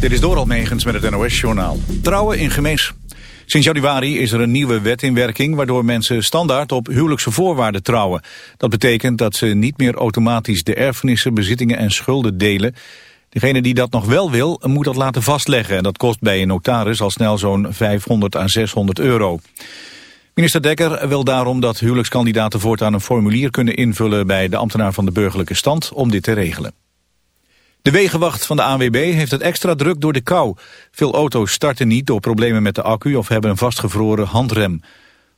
Dit is Doral Megens met het NOS-journaal. Trouwen in gemeens. Sinds januari is er een nieuwe wet in werking... waardoor mensen standaard op huwelijkse voorwaarden trouwen. Dat betekent dat ze niet meer automatisch de erfenissen, bezittingen en schulden delen. Degene die dat nog wel wil, moet dat laten vastleggen. En dat kost bij een notaris al snel zo'n 500 à 600 euro. Minister Dekker wil daarom dat huwelijkskandidaten voortaan een formulier kunnen invullen... bij de ambtenaar van de burgerlijke stand om dit te regelen. De wegenwacht van de ANWB heeft het extra druk door de kou. Veel auto's starten niet door problemen met de accu of hebben een vastgevroren handrem.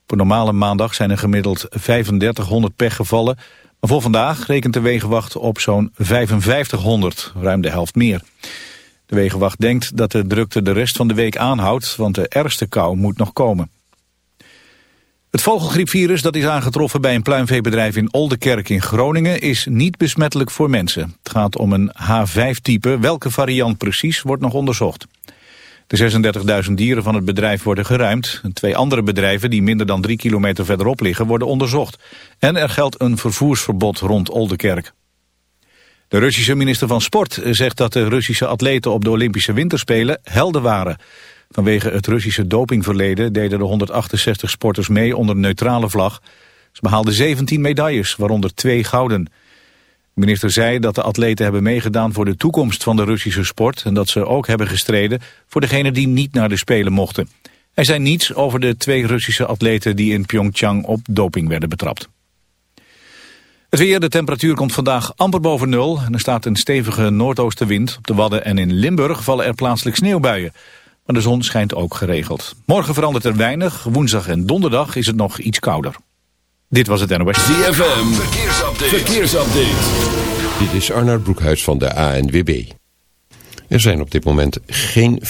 Op een normale maandag zijn er gemiddeld 3500 pechgevallen. Maar voor vandaag rekent de wegenwacht op zo'n 5500, ruim de helft meer. De wegenwacht denkt dat de drukte de rest van de week aanhoudt, want de ergste kou moet nog komen. Het vogelgriepvirus dat is aangetroffen bij een pluimveebedrijf in Oldenkerk in Groningen is niet besmettelijk voor mensen. Het gaat om een H5-type. Welke variant precies wordt nog onderzocht. De 36.000 dieren van het bedrijf worden geruimd. twee andere bedrijven die minder dan drie kilometer verderop liggen worden onderzocht. En er geldt een vervoersverbod rond Oldenkerk. De Russische minister van Sport zegt dat de Russische atleten op de Olympische Winterspelen helden waren. Vanwege het Russische dopingverleden deden de 168 sporters mee onder neutrale vlag. Ze behaalden 17 medailles, waaronder twee gouden. De minister zei dat de atleten hebben meegedaan voor de toekomst van de Russische sport... en dat ze ook hebben gestreden voor degenen die niet naar de Spelen mochten. Hij zei niets over de twee Russische atleten die in Pyeongchang op doping werden betrapt. Het weer, de temperatuur komt vandaag amper boven nul... en er staat een stevige noordoostenwind. Op de Wadden en in Limburg vallen er plaatselijk sneeuwbuien. Maar de zon schijnt ook geregeld. Morgen verandert er weinig. Woensdag en donderdag is het nog iets kouder. Dit was het NOS. ZFM, verkeersupdate. verkeersupdate. Dit is Arnoud Broekhuis van de ANWB. Er zijn op dit moment geen...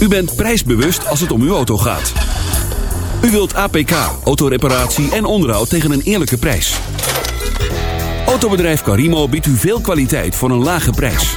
U bent prijsbewust als het om uw auto gaat. U wilt APK, autoreparatie en onderhoud tegen een eerlijke prijs. Autobedrijf Carimo biedt u veel kwaliteit voor een lage prijs.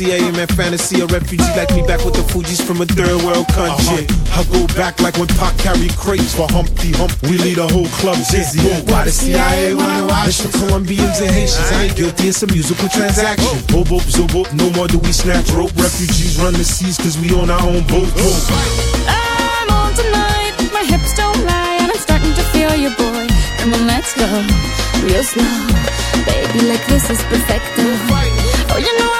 CIA man, fantasy. A refugee like me back with the Fugees from a third world country. Uh-huh. I go back like when Pac carried crates for Humpty Hump. We lead a whole club dizzy. Why the CIA wanna watch the Colombians and Haitians? I ain't guilty, it's a musical transaction. Oh. Oh, boop, boop, no more do we snatch rope. Refugees run the seas cause we own our own boat. Oh. I'm on tonight, my hips don't lie, and I'm starting to feel your boy. Come on, let's go, real slow. Baby, like this is perfect. Oh, you know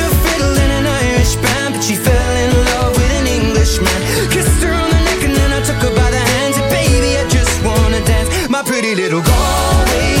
took her by the hands. And baby, I just wanna dance, my pretty little Galway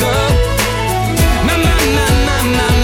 girl. My, my, my, my, my,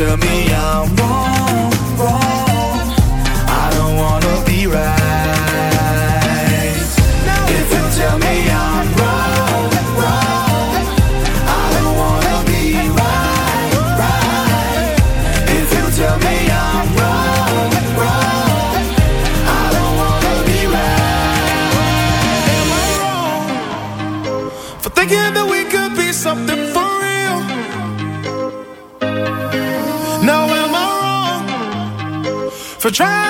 to me Try.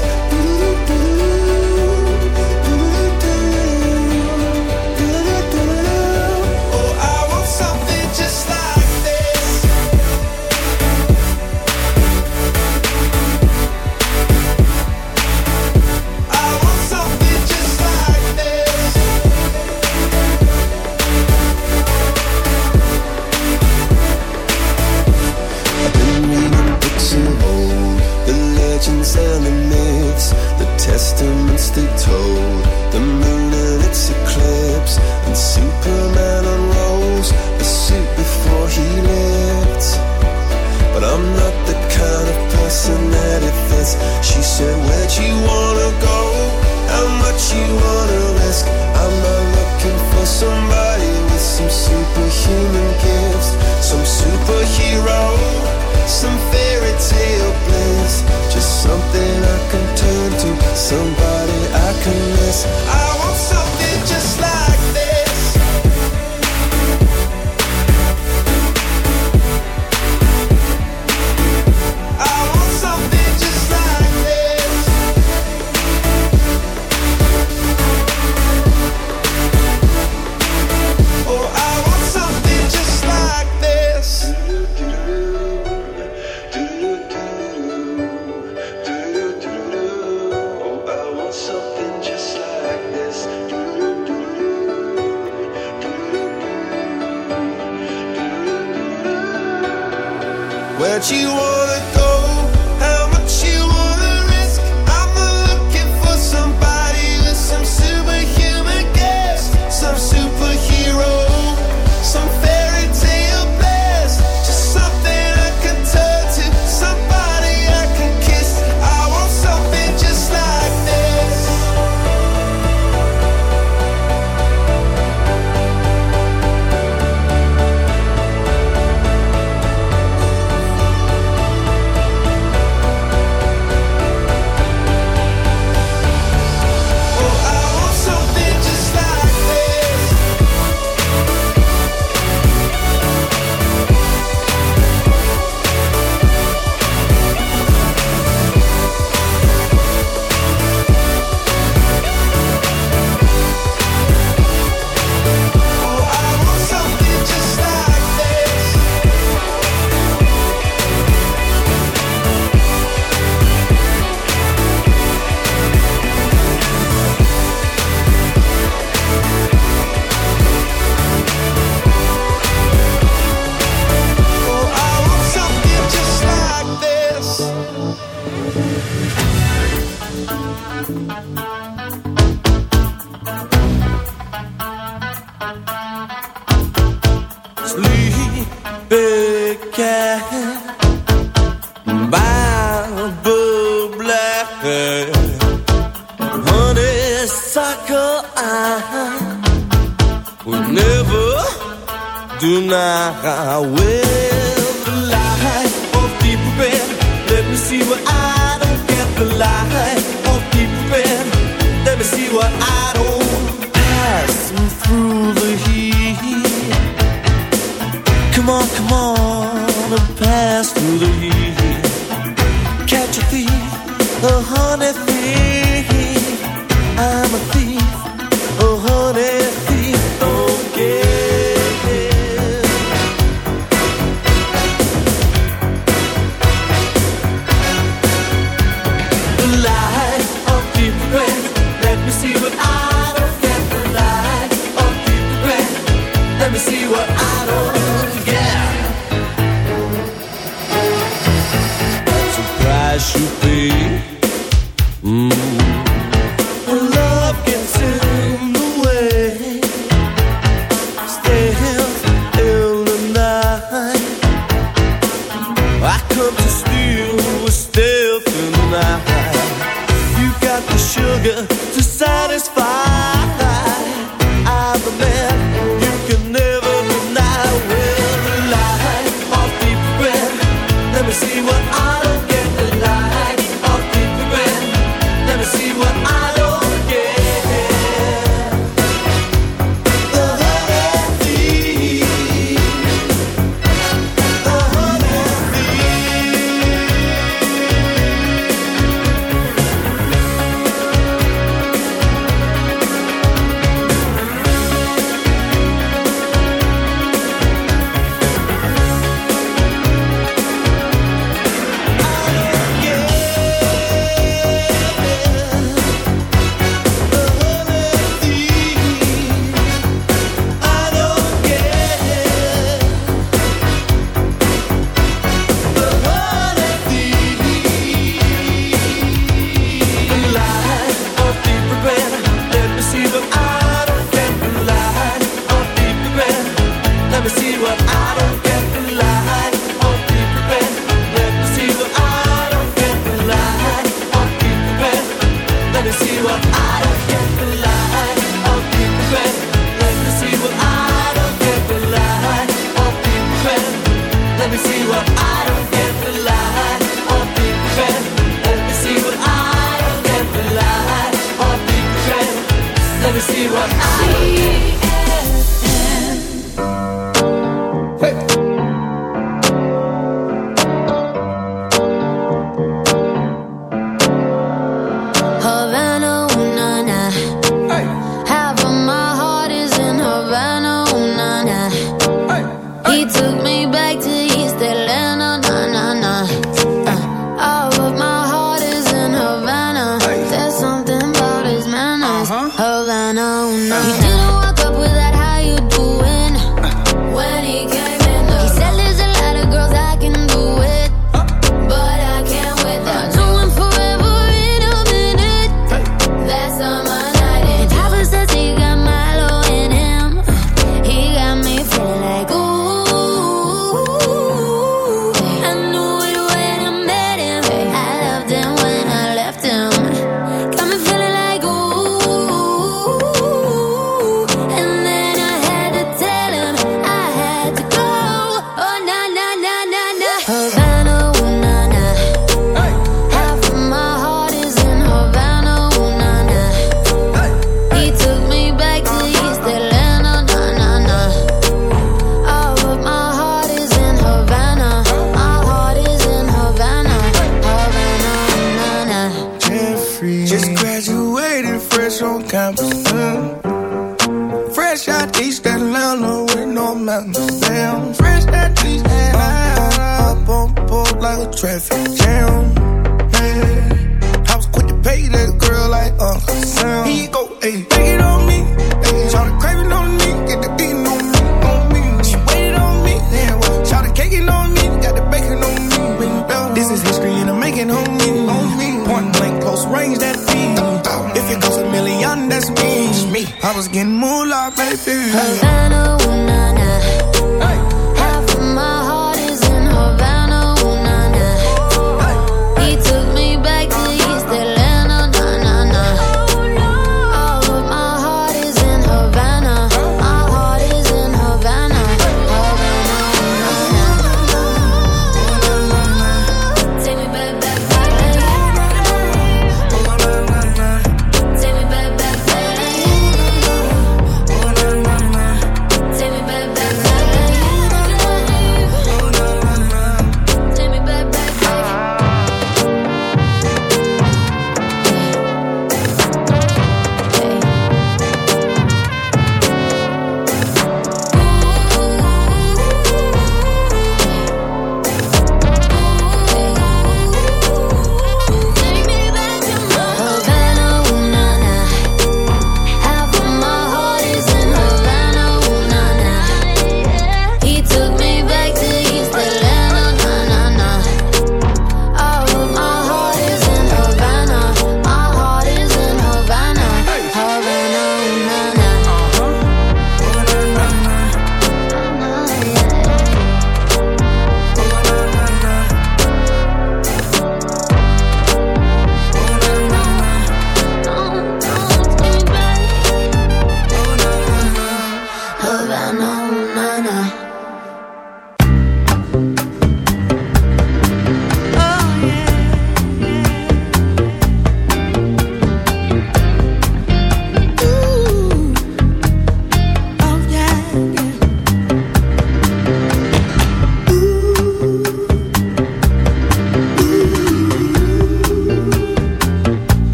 place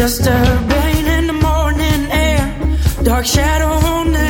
Just a rain in the morning air, dark shadow on the